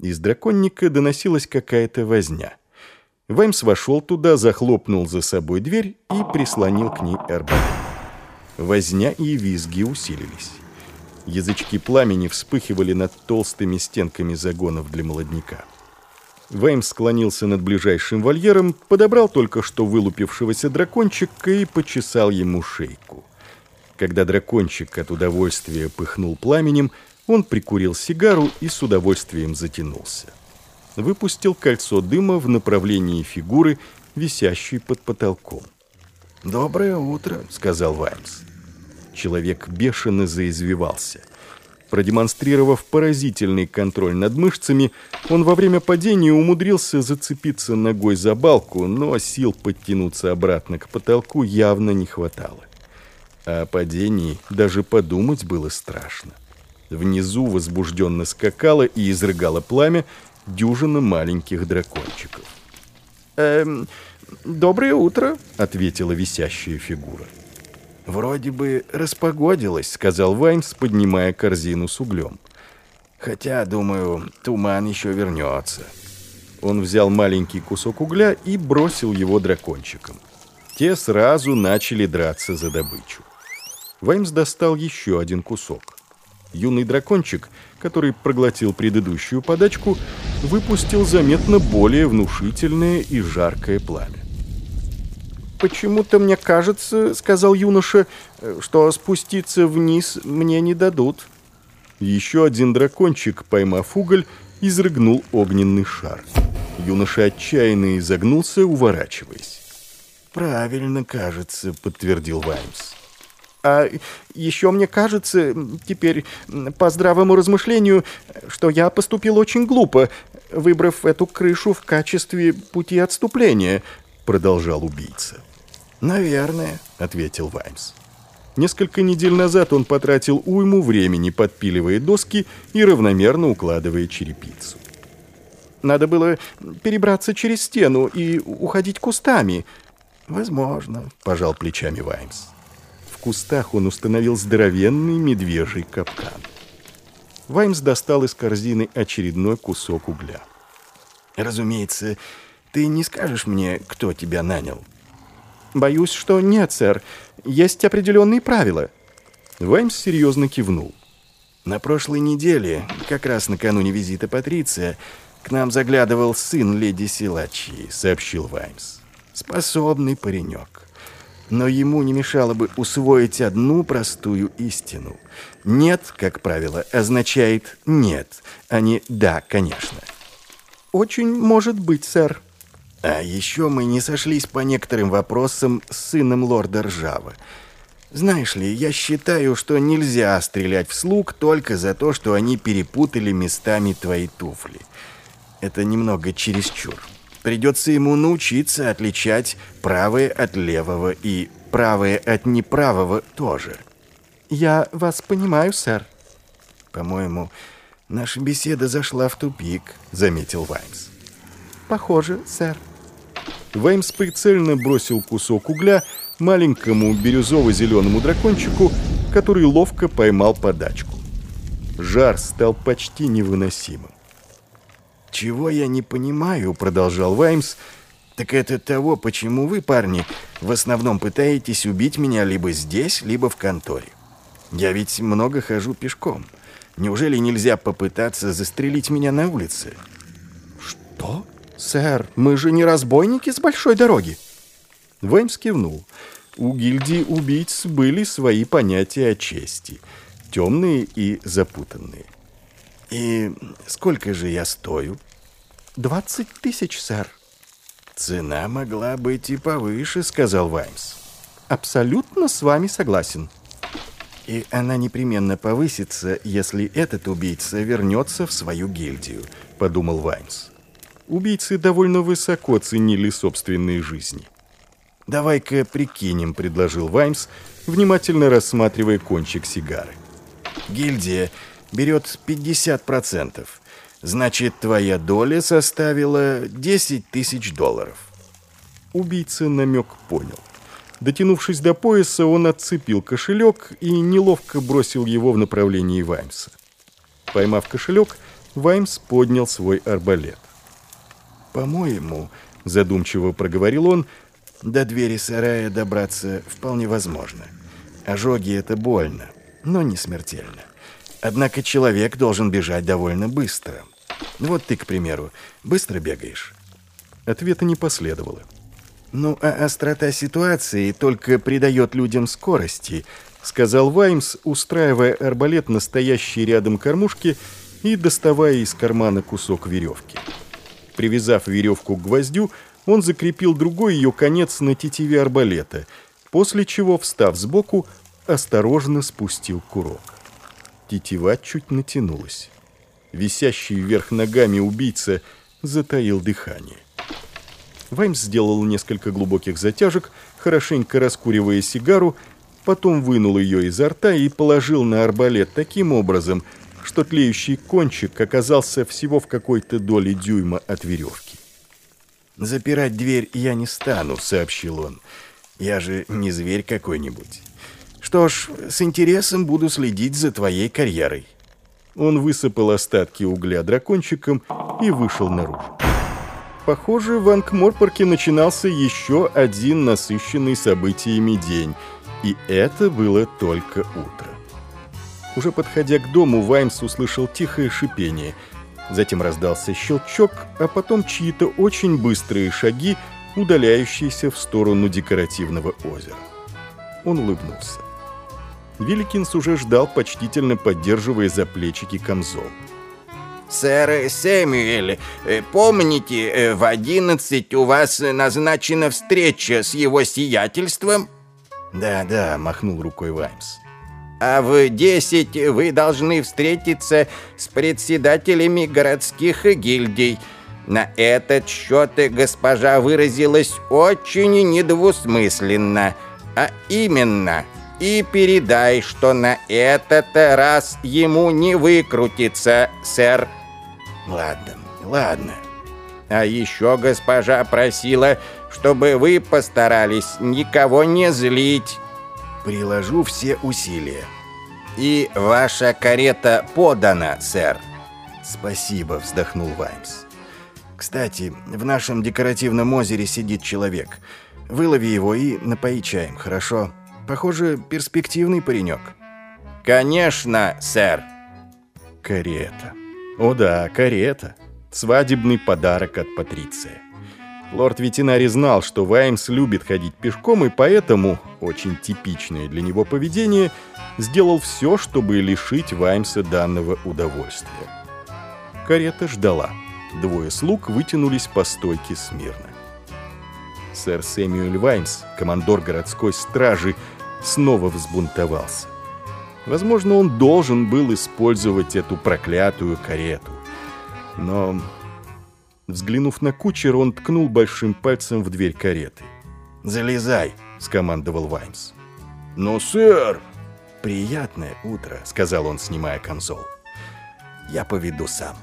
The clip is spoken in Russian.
Из драконника доносилась какая-то возня. Ваймс вошел туда, захлопнул за собой дверь и прислонил к ней арбалет. Возня и визги усилились. Язычки пламени вспыхивали над толстыми стенками загонов для молодняка. Ваймс склонился над ближайшим вольером, подобрал только что вылупившегося дракончика и почесал ему шейку. Когда дракончик от удовольствия пыхнул пламенем, он прикурил сигару и с удовольствием затянулся. Выпустил кольцо дыма в направлении фигуры, висящей под потолком. «Доброе утро», — сказал Ваймс. Человек бешено заизвивался. Продемонстрировав поразительный контроль над мышцами, он во время падения умудрился зацепиться ногой за балку, но сил подтянуться обратно к потолку явно не хватало. О падении даже подумать было страшно. Внизу возбужденно скакало и изрыгало пламя дюжина маленьких дракончиков. «Эм, доброе утро», — ответила висящая фигура. «Вроде бы распогодилось», — сказал Ваймс, поднимая корзину с углем. «Хотя, думаю, туман еще вернется». Он взял маленький кусок угля и бросил его дракончикам. Те сразу начали драться за добычу. Ваймс достал еще один кусок. Юный дракончик, который проглотил предыдущую подачку, выпустил заметно более внушительное и жаркое пламя. «Почему-то мне кажется, — сказал юноша, — что спуститься вниз мне не дадут». Еще один дракончик, поймав уголь, изрыгнул огненный шар. Юноша отчаянно изогнулся, уворачиваясь. «Правильно, кажется», — подтвердил Ваймс. А еще мне кажется, теперь по здравому размышлению, что я поступил очень глупо, выбрав эту крышу в качестве пути отступления, продолжал убийца. «Наверное», — ответил Ваймс. Несколько недель назад он потратил уйму времени, подпиливая доски и равномерно укладывая черепицу. «Надо было перебраться через стену и уходить кустами». «Возможно», — пожал плечами Ваймс кустах он установил здоровенный медвежий капкан. Ваймс достал из корзины очередной кусок угля. «Разумеется, ты не скажешь мне, кто тебя нанял?» «Боюсь, что нет, сэр. Есть определенные правила». Ваймс серьезно кивнул. «На прошлой неделе, как раз накануне визита Патриция, к нам заглядывал сын леди Силачи», — сообщил Ваймс. «Способный паренек но ему не мешало бы усвоить одну простую истину. «Нет», как правило, означает «нет», а не «да, конечно». «Очень может быть, сэр». А еще мы не сошлись по некоторым вопросам с сыном лорда Ржава. Знаешь ли, я считаю, что нельзя стрелять в слуг только за то, что они перепутали местами твои туфли. Это немного чересчур. Придется ему научиться отличать правое от левого и правое от неправого тоже. Я вас понимаю, сэр. По-моему, наша беседа зашла в тупик, заметил Ваймс. Похоже, сэр. Ваймс прицельно бросил кусок угля маленькому бирюзово-зеленому дракончику, который ловко поймал подачку. Жар стал почти невыносимым. «Чего я не понимаю», — продолжал Ваймс, «так это того, почему вы, парни, в основном пытаетесь убить меня либо здесь, либо в конторе. Я ведь много хожу пешком. Неужели нельзя попытаться застрелить меня на улице?» «Что? Сэр, мы же не разбойники с большой дороги!» Ваймс кивнул. У гильдии убийц были свои понятия о чести, темные и запутанные. «И сколько же я стою?» «Двадцать тысяч, сэр». «Цена могла быть и повыше», — сказал Ваймс. «Абсолютно с вами согласен». «И она непременно повысится, если этот убийца вернется в свою гильдию», — подумал Ваймс. Убийцы довольно высоко ценили собственные жизни. «Давай-ка прикинем», — предложил Ваймс, внимательно рассматривая кончик сигары. «Гильдия берет 50%. Значит, твоя доля составила 10 тысяч долларов. Убийца намек понял. Дотянувшись до пояса, он отцепил кошелек и неловко бросил его в направлении Ваймса. Поймав кошелек, Ваймс поднял свой арбалет. «По-моему, — задумчиво проговорил он, — до двери сарая добраться вполне возможно. Ожоги — это больно, но не смертельно. Однако человек должен бежать довольно быстро. Вот ты, к примеру, быстро бегаешь?» Ответа не последовало. «Ну, а острота ситуации только придает людям скорости», — сказал Ваймс, устраивая арбалет на рядом кормушке и доставая из кармана кусок веревки. Привязав веревку к гвоздю, он закрепил другой ее конец на тетиве арбалета, после чего, встав сбоку, осторожно спустил курок. Тетива чуть натянулась. Висящий вверх ногами убийца затаил дыхание. Ваймс сделал несколько глубоких затяжек, хорошенько раскуривая сигару, потом вынул ее изо рта и положил на арбалет таким образом, что тлеющий кончик оказался всего в какой-то доле дюйма от веревки. «Запирать дверь я не стану», — сообщил он. «Я же не зверь какой-нибудь. Что ж, с интересом буду следить за твоей карьерой». Он высыпал остатки угля дракончиком и вышел наружу. Похоже, в Ангморпорке начинался еще один насыщенный событиями день, и это было только утро. Уже подходя к дому, Ваймс услышал тихое шипение. Затем раздался щелчок, а потом чьи-то очень быстрые шаги, удаляющиеся в сторону декоративного озера. Он улыбнулся. Вилликинс уже ждал, почтительно поддерживая за плечики камзол. «Сэр Сэмюэль, э, помните, э, в одиннадцать у вас назначена встреча с его сиятельством?» «Да, да», — махнул рукой Ваймс. «А в десять вы должны встретиться с председателями городских гильдий. На этот счет госпожа выразилась очень недвусмысленно, а именно...» и передай, что на этот раз ему не выкрутится, сэр. Ладно, ладно. А еще госпожа просила, чтобы вы постарались никого не злить. Приложу все усилия. И ваша карета подана, сэр. Спасибо, вздохнул Ваймс. Кстати, в нашем декоративном озере сидит человек. Вылови его и напои чаем, хорошо? Похоже, перспективный паренек. Конечно, сэр. Карета. О да, карета. Свадебный подарок от Патриция. Лорд Ветинари знал, что Ваймс любит ходить пешком, и поэтому, очень типичное для него поведение, сделал все, чтобы лишить Ваймса данного удовольствия. Карета ждала. Двое слуг вытянулись по стойке смирно. Сэр Сэмюэль Ваймс, командор городской стражи, снова взбунтовался. Возможно, он должен был использовать эту проклятую карету. Но, взглянув на кучера, он ткнул большим пальцем в дверь кареты. «Залезай!» — скомандовал Ваймс. «Но, сэр!» «Приятное утро», — сказал он, снимая камзол. «Я поведу сам».